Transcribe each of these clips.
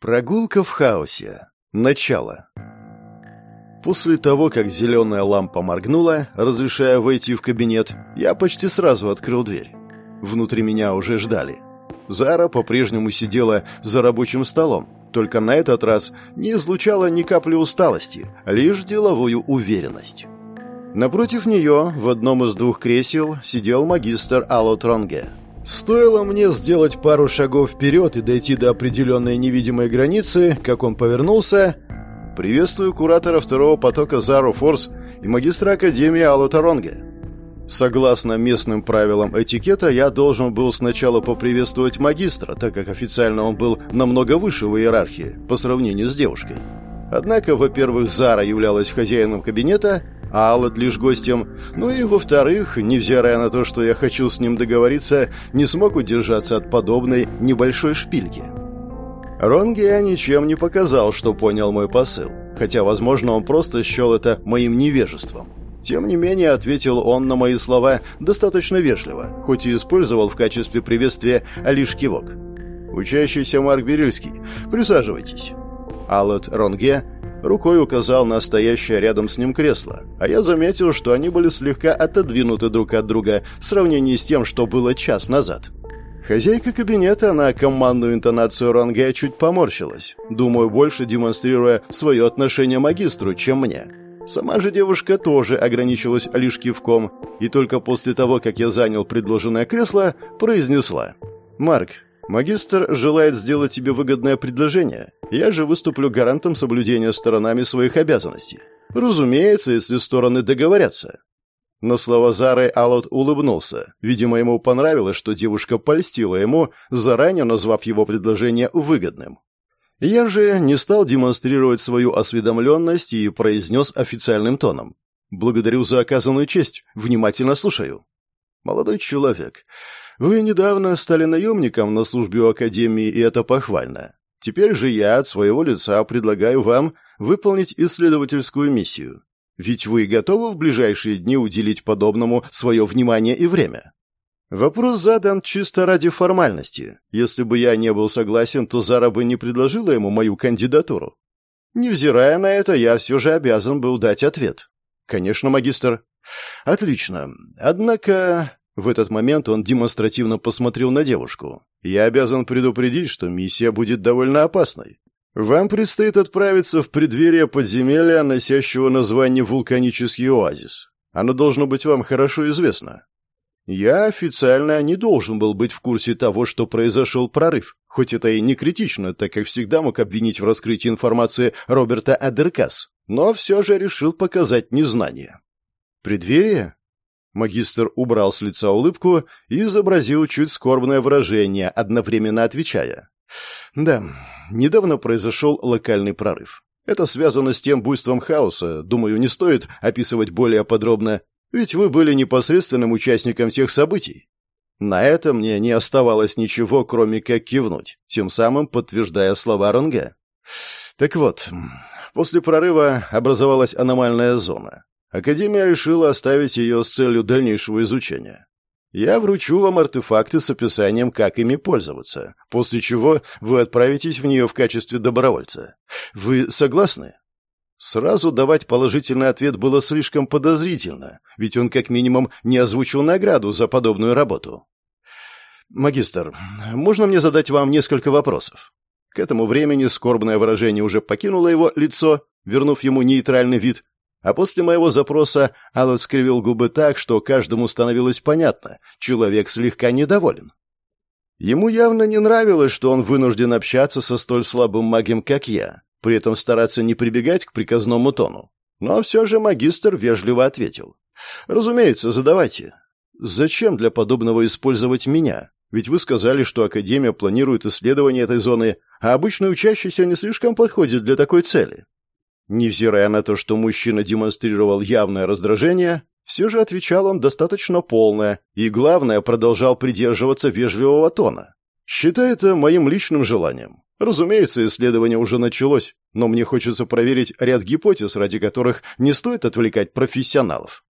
Прогулка в хаосе. Начало. После того, как зеленая лампа моргнула, разрешая войти в кабинет, я почти сразу открыл дверь. Внутри меня уже ждали. Зара по-прежнему сидела за рабочим столом, только на этот раз не излучала ни капли усталости, лишь деловую уверенность. Напротив нее, в одном из двух кресел, сидел магистр Алло Тронге. Стоило мне сделать пару шагов вперед и дойти до определенной невидимой границы, как он повернулся. «Приветствую куратора второго потока Зару Форс и магистра Академии Аллу Таронге». Согласно местным правилам этикета, я должен был сначала поприветствовать магистра, так как официально он был намного выше в иерархии по сравнению с девушкой. Однако, во-первых, Зара являлась хозяином кабинета, а Аллат лишь гостем. Ну и, во-вторых, невзирая на то, что я хочу с ним договориться, не смог удержаться от подобной небольшой шпильки. Ронгия ничем не показал, что понял мой посыл, хотя, возможно, он просто счел это моим невежеством. Тем не менее, ответил он на мои слова достаточно вежливо, хоть и использовал в качестве приветствия лишь кивок. «Учащийся Марк Берильский, присаживайтесь». Аллат Ронге Рукой указал на стоящее рядом с ним кресло, а я заметил, что они были слегка отодвинуты друг от друга в сравнении с тем, что было час назад. Хозяйка кабинета на командную интонацию Ранге чуть поморщилась, думаю, больше демонстрируя свое отношение магистру, чем мне. Сама же девушка тоже ограничилась лишь кивком, и только после того, как я занял предложенное кресло, произнесла. «Марк, Магистр желает сделать тебе выгодное предложение. Я же выступлю гарантом соблюдения сторонами своих обязанностей. Разумеется, если стороны договорятся. На слова Зары Алот улыбнулся. Видимо, ему понравилось, что девушка польстила ему, заранее назвав его предложение выгодным. Я же не стал демонстрировать свою осведомленность и произнес официальным тоном. «Благодарю за оказанную честь. Внимательно слушаю». «Молодой человек, вы недавно стали наемником на службе у Академии, и это похвально. Теперь же я от своего лица предлагаю вам выполнить исследовательскую миссию. Ведь вы готовы в ближайшие дни уделить подобному свое внимание и время? Вопрос задан чисто ради формальности. Если бы я не был согласен, то Зара бы не предложила ему мою кандидатуру. Невзирая на это, я все же обязан был дать ответ. Конечно, магистр. Отлично. Однако в этот момент он демонстративно посмотрел на девушку. «Я обязан предупредить, что миссия будет довольно опасной. Вам предстоит отправиться в преддверие подземелья, носящего название «Вулканический оазис». Оно должно быть вам хорошо известно. Я официально не должен был быть в курсе того, что произошел прорыв, хоть это и не критично, так как всегда мог обвинить в раскрытии информации Роберта Адеркас, но все же решил показать незнание. «Преддверие?» Магистр убрал с лица улыбку и изобразил чуть скорбное выражение, одновременно отвечая. «Да, недавно произошел локальный прорыв. Это связано с тем буйством хаоса, думаю, не стоит описывать более подробно, ведь вы были непосредственным участником тех событий». На это мне не оставалось ничего, кроме как кивнуть, тем самым подтверждая слова Ронга. Так вот, после прорыва образовалась аномальная зона. Академия решила оставить ее с целью дальнейшего изучения. Я вручу вам артефакты с описанием, как ими пользоваться, после чего вы отправитесь в нее в качестве добровольца. Вы согласны? Сразу давать положительный ответ было слишком подозрительно, ведь он как минимум не озвучил награду за подобную работу. «Магистр, можно мне задать вам несколько вопросов?» К этому времени скорбное выражение уже покинуло его лицо, вернув ему нейтральный вид, а после моего запроса Аллот скривил губы так, что каждому становилось понятно, человек слегка недоволен. Ему явно не нравилось, что он вынужден общаться со столь слабым магом, как я, при этом стараться не прибегать к приказному тону. Но все же магистр вежливо ответил. «Разумеется, задавайте. Зачем для подобного использовать меня? Ведь вы сказали, что Академия планирует исследование этой зоны, а обычный учащийся не слишком подходит для такой цели. Невзирая на то, что мужчина демонстрировал явное раздражение, все же отвечал он достаточно полно и, главное, продолжал придерживаться вежливого тона. Считай это моим личным желанием. Разумеется, исследование уже началось, но мне хочется проверить ряд гипотез, ради которых не стоит отвлекать профессионалов.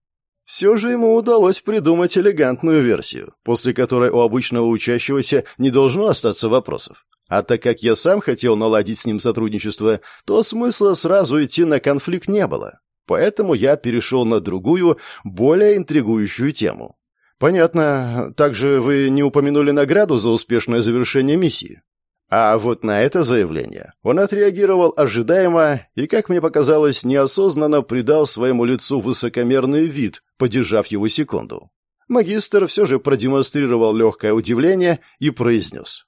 Все же ему удалось придумать элегантную версию, после которой у обычного учащегося не должно остаться вопросов. А так как я сам хотел наладить с ним сотрудничество, то смысла сразу идти на конфликт не было. Поэтому я перешел на другую, более интригующую тему. «Понятно. Также вы не упомянули награду за успешное завершение миссии?» А вот на это заявление он отреагировал ожидаемо и, как мне показалось, неосознанно придал своему лицу высокомерный вид, подержав его секунду. Магистр все же продемонстрировал легкое удивление и произнес.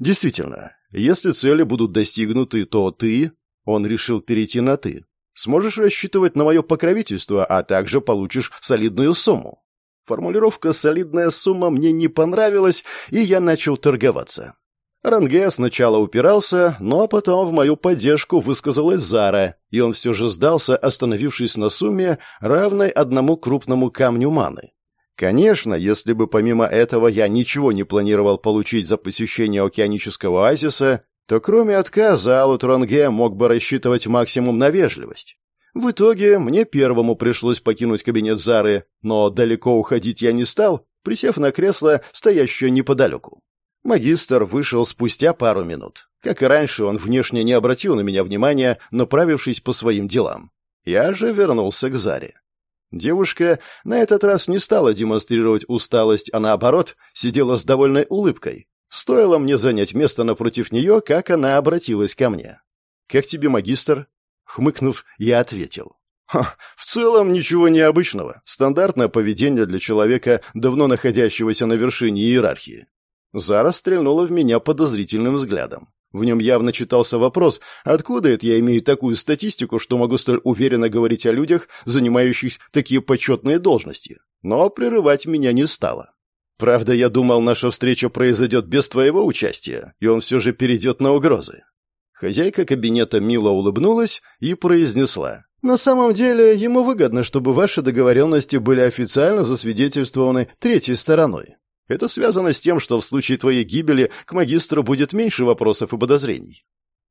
«Действительно, если цели будут достигнуты, то ты...» Он решил перейти на «ты». «Сможешь рассчитывать на мое покровительство, а также получишь солидную сумму». Формулировка «солидная сумма» мне не понравилась, и я начал торговаться. Ранге сначала упирался, но потом в мою поддержку высказалась Зара, и он все же сдался, остановившись на сумме, равной одному крупному камню маны. Конечно, если бы помимо этого я ничего не планировал получить за посещение океанического оазиса, то кроме отказа Алут Ранге мог бы рассчитывать максимум на вежливость. В итоге мне первому пришлось покинуть кабинет Зары, но далеко уходить я не стал, присев на кресло, стоящее неподалеку. Магистр вышел спустя пару минут. Как и раньше, он внешне не обратил на меня внимания, направившись по своим делам. Я же вернулся к Заре. Девушка на этот раз не стала демонстрировать усталость, а наоборот, сидела с довольной улыбкой. Стоило мне занять место напротив нее, как она обратилась ко мне. «Как тебе, магистр?» Хмыкнув, я ответил. В целом ничего необычного. Стандартное поведение для человека, давно находящегося на вершине иерархии. Зара стрельнула в меня подозрительным взглядом. В нем явно читался вопрос, откуда это я имею такую статистику, что могу столь уверенно говорить о людях, занимающих такие почетные должности. Но прерывать меня не стало. Правда, я думал, наша встреча произойдет без твоего участия, и он все же перейдет на угрозы. Хозяйка кабинета мило улыбнулась и произнесла. «На самом деле, ему выгодно, чтобы ваши договоренности были официально засвидетельствованы третьей стороной. Это связано с тем, что в случае твоей гибели к магистру будет меньше вопросов и подозрений.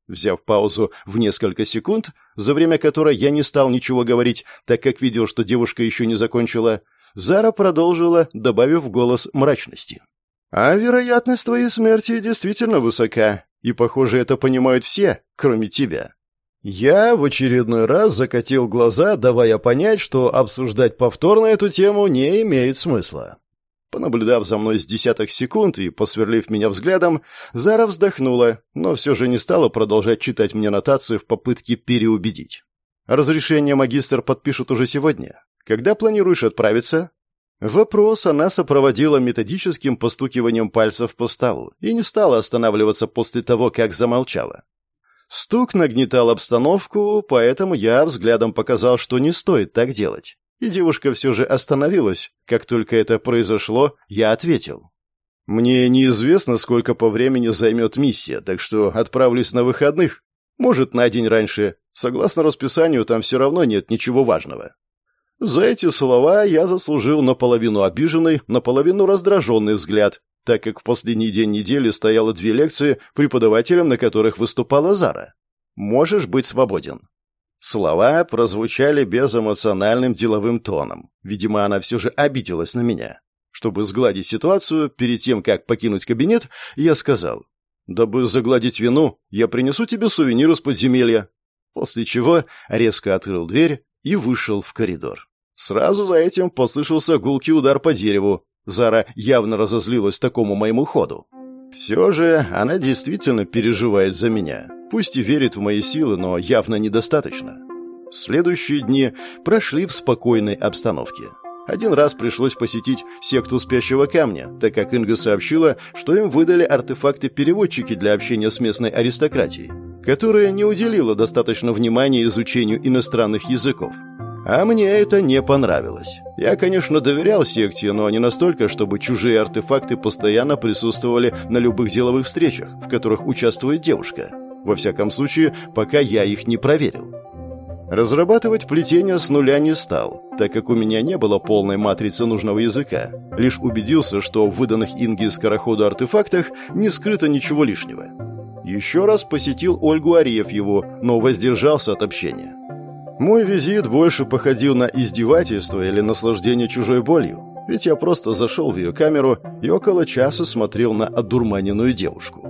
Взяв паузу в несколько секунд, за время которой я не стал ничего говорить, так как видел, что девушка еще не закончила, Зара продолжила, добавив голос мрачности. «А вероятность твоей смерти действительно высока, и, похоже, это понимают все, кроме тебя». Я в очередной раз закатил глаза, давая понять, что обсуждать повторно эту тему не имеет смысла. Понаблюдав за мной с десяток секунд и посверлив меня взглядом, Зара вздохнула, но все же не стала продолжать читать мне нотации в попытке переубедить. «Разрешение магистр подпишут уже сегодня. Когда планируешь отправиться?» Вопрос она сопроводила методическим постукиванием пальцев по столу и не стала останавливаться после того, как замолчала. Стук нагнетал обстановку, поэтому я взглядом показал, что не стоит так делать. И девушка все же остановилась. Как только это произошло, я ответил. «Мне неизвестно, сколько по времени займет миссия, так что отправлюсь на выходных. Может, на день раньше. Согласно расписанию, там все равно нет ничего важного». За эти слова я заслужил наполовину обиженный, наполовину раздраженный взгляд, так как в последний день недели стояло две лекции, преподавателем на которых выступала Зара. «Можешь быть свободен. Слова прозвучали безэмоциональным деловым тоном. Видимо, она все же обиделась на меня. Чтобы сгладить ситуацию, перед тем, как покинуть кабинет, я сказал, «Дабы загладить вину, я принесу тебе сувенир из подземелья». После чего резко открыл дверь и вышел в коридор. Сразу за этим послышался гулкий удар по дереву. Зара явно разозлилась такому моему ходу. Все же она действительно переживает за меня. Пусть и верит в мои силы, но явно недостаточно. Следующие дни прошли в спокойной обстановке. Один раз пришлось посетить секту спящего камня, так как Инга сообщила, что им выдали артефакты-переводчики для общения с местной аристократией, которая не уделила достаточно внимания изучению иностранных языков. А мне это не понравилось. Я, конечно, доверял секте, но не настолько, чтобы чужие артефакты постоянно присутствовали на любых деловых встречах, в которых участвует девушка. Во всяком случае, пока я их не проверил. Разрабатывать плетение с нуля не стал, так как у меня не было полной матрицы нужного языка. Лишь убедился, что в выданных Инге скороходу артефактах не скрыто ничего лишнего. Еще раз посетил Ольгу Арефьеву, но воздержался от общения. Мой визит больше походил на издевательство или наслаждение чужой болью, ведь я просто зашел в ее камеру и около часа смотрел на одурманенную девушку.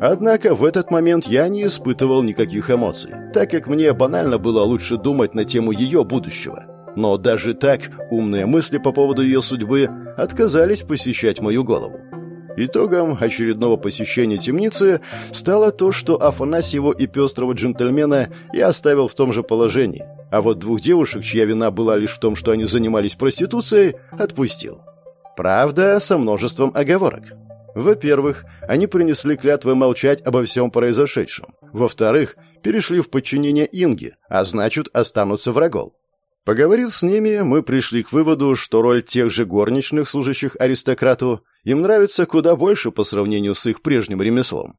Однако в этот момент я не испытывал никаких эмоций, так как мне банально было лучше думать на тему ее будущего. Но даже так умные мысли по поводу ее судьбы отказались посещать мою голову. Итогом очередного посещения темницы стало то, что Афанасьеву и пестрого джентльмена я оставил в том же положении, а вот двух девушек, чья вина была лишь в том, что они занимались проституцией, отпустил. Правда, со множеством оговорок. Во-первых, они принесли клятвы молчать обо всем произошедшем. Во-вторых, перешли в подчинение Инги, а значит, останутся врагом. Поговорив с ними, мы пришли к выводу, что роль тех же горничных, служащих аристократу, им нравится куда больше по сравнению с их прежним ремеслом.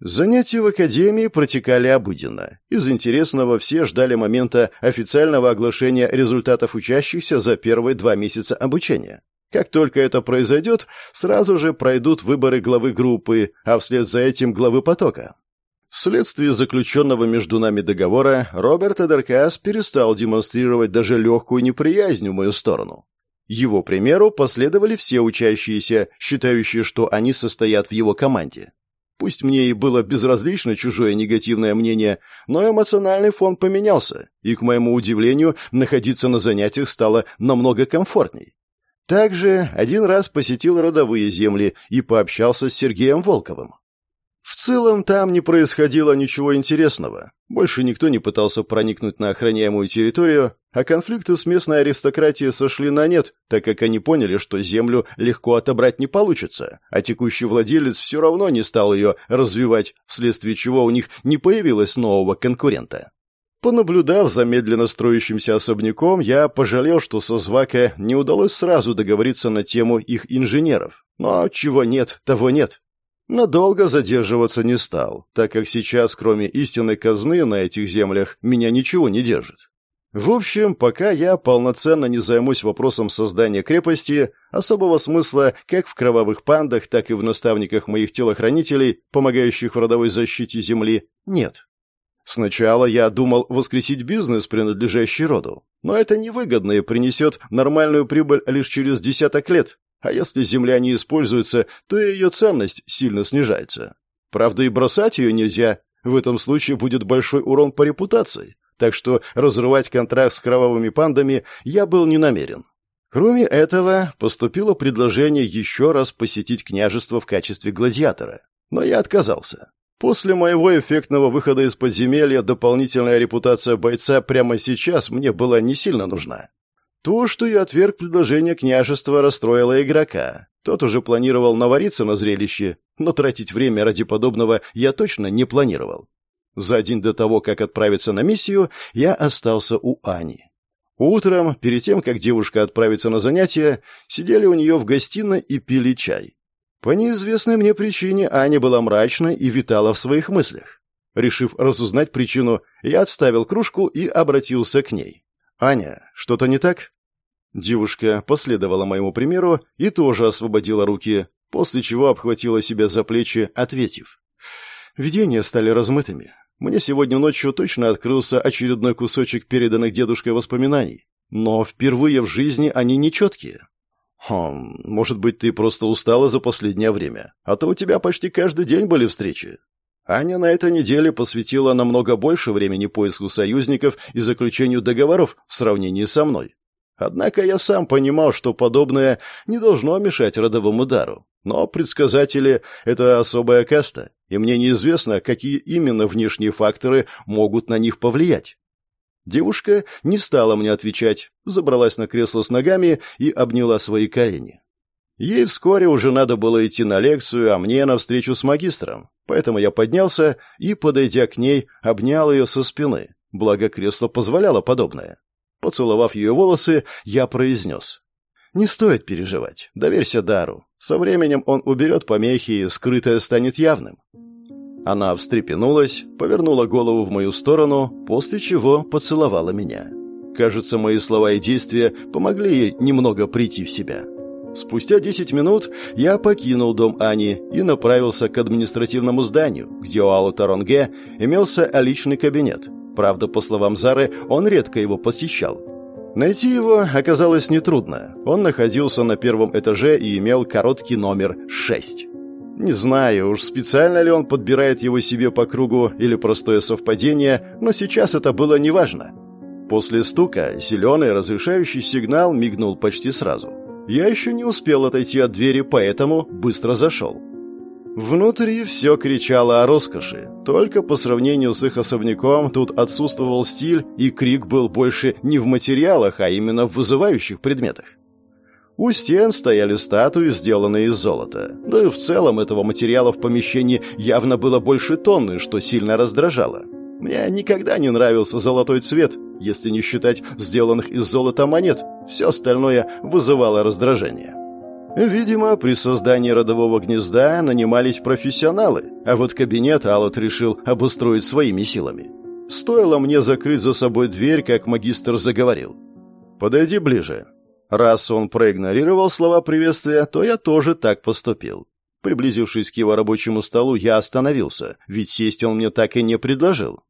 Занятия в академии протекали обыденно. Из интересного все ждали момента официального оглашения результатов учащихся за первые два месяца обучения. Как только это произойдет, сразу же пройдут выборы главы группы, а вслед за этим главы потока. Вследствие заключенного между нами договора, Роберт Эдеркас перестал демонстрировать даже легкую неприязнь в мою сторону. Его примеру последовали все учащиеся, считающие, что они состоят в его команде. Пусть мне и было безразлично чужое негативное мнение, но эмоциональный фон поменялся, и, к моему удивлению, находиться на занятиях стало намного комфортней. Также один раз посетил родовые земли и пообщался с Сергеем Волковым. В целом там не происходило ничего интересного. Больше никто не пытался проникнуть на охраняемую территорию, а конфликты с местной аристократией сошли на нет, так как они поняли, что землю легко отобрать не получится, а текущий владелец все равно не стал ее развивать, вследствие чего у них не появилось нового конкурента. Понаблюдав за медленно строящимся особняком, я пожалел, что со Звака не удалось сразу договориться на тему их инженеров. Но чего нет, того нет. Надолго задерживаться не стал, так как сейчас, кроме истинной казны на этих землях, меня ничего не держит. В общем, пока я полноценно не займусь вопросом создания крепости, особого смысла как в кровавых пандах, так и в наставниках моих телохранителей, помогающих в родовой защите земли, нет. Сначала я думал воскресить бизнес, принадлежащий роду, но это невыгодно и принесет нормальную прибыль лишь через десяток лет, а если земля не используется, то ее ценность сильно снижается. Правда, и бросать ее нельзя. В этом случае будет большой урон по репутации. Так что разрывать контракт с кровавыми пандами я был не намерен. Кроме этого, поступило предложение еще раз посетить княжество в качестве гладиатора. Но я отказался. После моего эффектного выхода из подземелья дополнительная репутация бойца прямо сейчас мне была не сильно нужна. То, что я отверг предложение княжества, расстроило игрока. Тот уже планировал навариться на зрелище, но тратить время ради подобного я точно не планировал. За день до того, как отправиться на миссию, я остался у Ани. Утром, перед тем, как девушка отправится на занятия, сидели у нее в гостиной и пили чай. По неизвестной мне причине Аня была мрачной и витала в своих мыслях. Решив разузнать причину, я отставил кружку и обратился к ней. «Аня, что-то не так?» Девушка последовала моему примеру и тоже освободила руки, после чего обхватила себя за плечи, ответив. Видения стали размытыми. Мне сегодня ночью точно открылся очередной кусочек переданных дедушкой воспоминаний. Но впервые в жизни они нечеткие. Хм, может быть, ты просто устала за последнее время, а то у тебя почти каждый день были встречи. Аня на этой неделе посвятила намного больше времени поиску союзников и заключению договоров в сравнении со мной. Однако я сам понимал, что подобное не должно мешать родовому дару. Но предсказатели — это особая каста, и мне неизвестно, какие именно внешние факторы могут на них повлиять. Девушка не стала мне отвечать, забралась на кресло с ногами и обняла свои колени. Ей вскоре уже надо было идти на лекцию, а мне на встречу с магистром. Поэтому я поднялся и, подойдя к ней, обнял ее со спины. Благо кресло позволяло подобное. Поцеловав ее волосы, я произнес. «Не стоит переживать. Доверься Дару. Со временем он уберет помехи, и скрытое станет явным». Она встрепенулась, повернула голову в мою сторону, после чего поцеловала меня. Кажется, мои слова и действия помогли ей немного прийти в себя. Спустя 10 минут я покинул дом Ани и направился к административному зданию, где у Аллы Таронге имелся личный кабинет. Правда, по словам Зары, он редко его посещал. Найти его оказалось нетрудно. Он находился на первом этаже и имел короткий номер 6. Не знаю, уж специально ли он подбирает его себе по кругу или простое совпадение, но сейчас это было неважно. После стука зеленый разрешающий сигнал мигнул почти сразу. Я еще не успел отойти от двери, поэтому быстро зашел. Внутри все кричало о роскоши. Только по сравнению с их особняком тут отсутствовал стиль, и крик был больше не в материалах, а именно в вызывающих предметах. У стен стояли статуи, сделанные из золота. Да и в целом этого материала в помещении явно было больше тонны, что сильно раздражало. Мне никогда не нравился золотой цвет, если не считать сделанных из золота монет. Все остальное вызывало раздражение. Видимо, при создании родового гнезда нанимались профессионалы, а вот кабинет Аллот решил обустроить своими силами. Стоило мне закрыть за собой дверь, как магистр заговорил. «Подойди ближе». Раз он проигнорировал слова приветствия, то я тоже так поступил. Приблизившись к его рабочему столу, я остановился, ведь сесть он мне так и не предложил.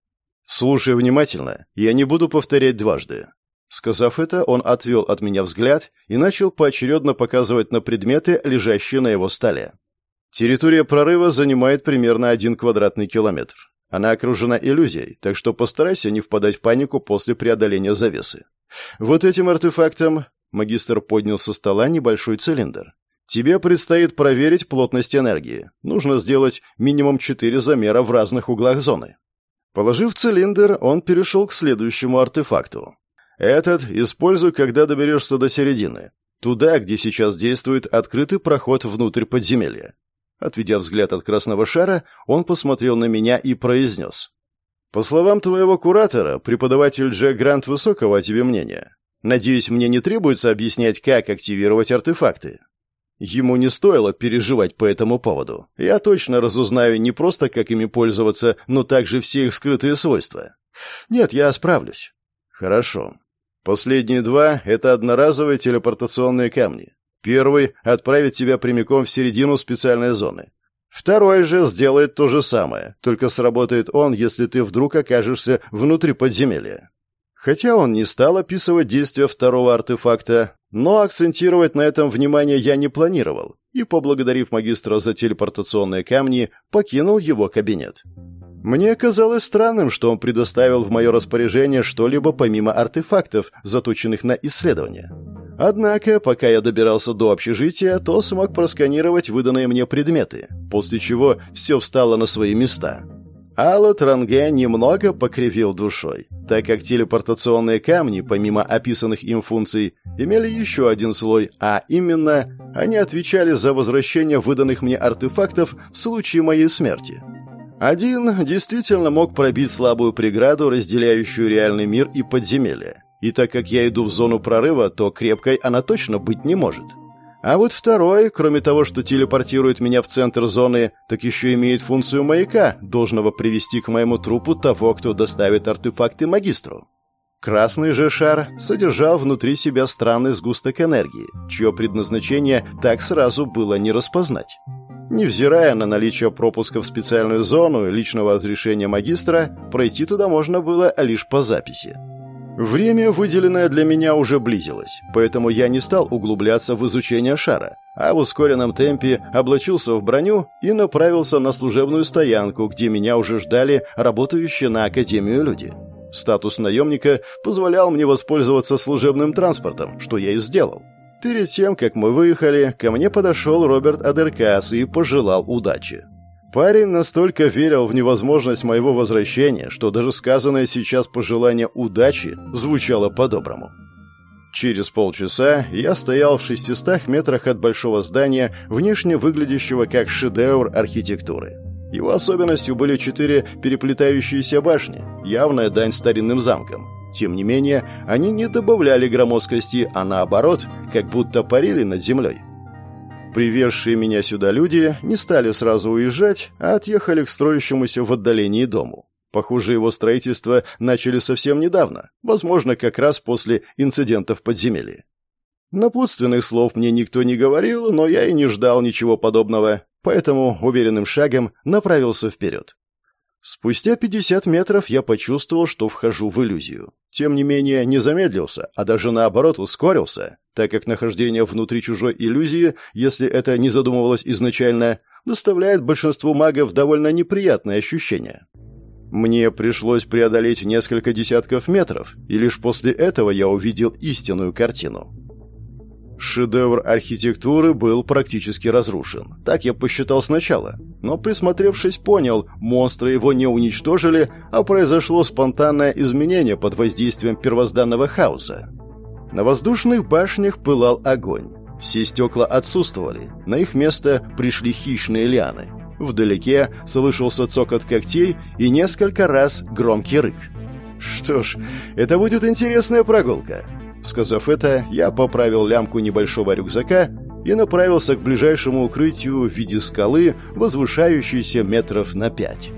«Слушай внимательно, я не буду повторять дважды. Сказав это, он отвел от меня взгляд и начал поочередно показывать на предметы, лежащие на его столе. Территория прорыва занимает примерно один квадратный километр. Она окружена иллюзией, так что постарайся не впадать в панику после преодоления завесы. Вот этим артефактом магистр поднял со стола небольшой цилиндр. Тебе предстоит проверить плотность энергии. Нужно сделать минимум четыре замера в разных углах зоны. Положив цилиндр, он перешел к следующему артефакту. Этот используй, когда доберешься до середины. Туда, где сейчас действует открытый проход внутрь подземелья. Отведя взгляд от красного шара, он посмотрел на меня и произнес. «По словам твоего куратора, преподаватель Джек Грант высокого о тебе мнения. Надеюсь, мне не требуется объяснять, как активировать артефакты». Ему не стоило переживать по этому поводу. Я точно разузнаю не просто, как ими пользоваться, но также все их скрытые свойства. Нет, я справлюсь. Хорошо. Последние два — это одноразовые телепортационные камни. Первый отправит тебя прямиком в середину специальной зоны. Второй же сделает то же самое, только сработает он, если ты вдруг окажешься внутри подземелья. Хотя он не стал описывать действия второго артефакта, но акцентировать на этом внимание я не планировал и, поблагодарив магистра за телепортационные камни, покинул его кабинет. Мне казалось странным, что он предоставил в мое распоряжение что-либо помимо артефактов, заточенных на исследование. Однако, пока я добирался до общежития, то смог просканировать выданные мне предметы, после чего все встало на свои места. Алла Транге немного покривил душой, так как телепортационные камни, помимо описанных им функций, имели еще один слой, а именно, они отвечали за возвращение выданных мне артефактов в случае моей смерти. Один действительно мог пробить слабую преграду, разделяющую реальный мир и подземелье. И так как я иду в зону прорыва, то крепкой она точно быть не может. А вот второй, кроме того, что телепортирует меня в центр зоны, так еще имеет функцию маяка, должного привести к моему трупу того, кто доставит артефакты магистру. Красный же шар содержал внутри себя странный сгусток энергии, чье предназначение так сразу было не распознать. Невзирая на наличие пропуска в специальную зону и личного разрешения магистра, пройти туда можно было лишь по записи. Время, выделенное для меня, уже близилось, поэтому я не стал углубляться в изучение шара, а в ускоренном темпе облачился в броню и направился на служебную стоянку, где меня уже ждали работающие на Академию люди. Статус наемника позволял мне воспользоваться служебным транспортом, что я и сделал. Перед тем, как мы выехали, ко мне подошел Роберт Адеркас и пожелал удачи. Парень настолько верил в невозможность моего возвращения, что даже сказанное сейчас пожелание удачи звучало по-доброму. Через полчаса я стоял в 600 метрах от большого здания, внешне выглядящего как шедевр архитектуры. Его особенностью были четыре переплетающиеся башни, явная дань старинным замкам. Тем не менее, они не добавляли громоздкости, а наоборот, как будто парили над землей. Привезшие меня сюда люди не стали сразу уезжать, а отъехали к строящемуся в отдалении дому. Похоже, его строительство начали совсем недавно, возможно, как раз после инцидента в подземелье. Напутственных слов мне никто не говорил, но я и не ждал ничего подобного, поэтому уверенным шагом направился вперед. Спустя 50 метров я почувствовал, что вхожу в иллюзию. Тем не менее, не замедлился, а даже наоборот ускорился, так как нахождение внутри чужой иллюзии, если это не задумывалось изначально, доставляет большинству магов довольно неприятные ощущения. Мне пришлось преодолеть несколько десятков метров, и лишь после этого я увидел истинную картину. Шедевр архитектуры был практически разрушен. Так я посчитал сначала. Но присмотревшись, понял, монстры его не уничтожили, а произошло спонтанное изменение под воздействием первозданного хаоса. На воздушных башнях пылал огонь. Все стекла отсутствовали. На их место пришли хищные лианы. Вдалеке слышался цокот когтей и несколько раз громкий рык. Что ж, это будет интересная прогулка. Сказав это, я поправил лямку небольшого рюкзака и направился к ближайшему укрытию в виде скалы, возвышающейся метров на пять.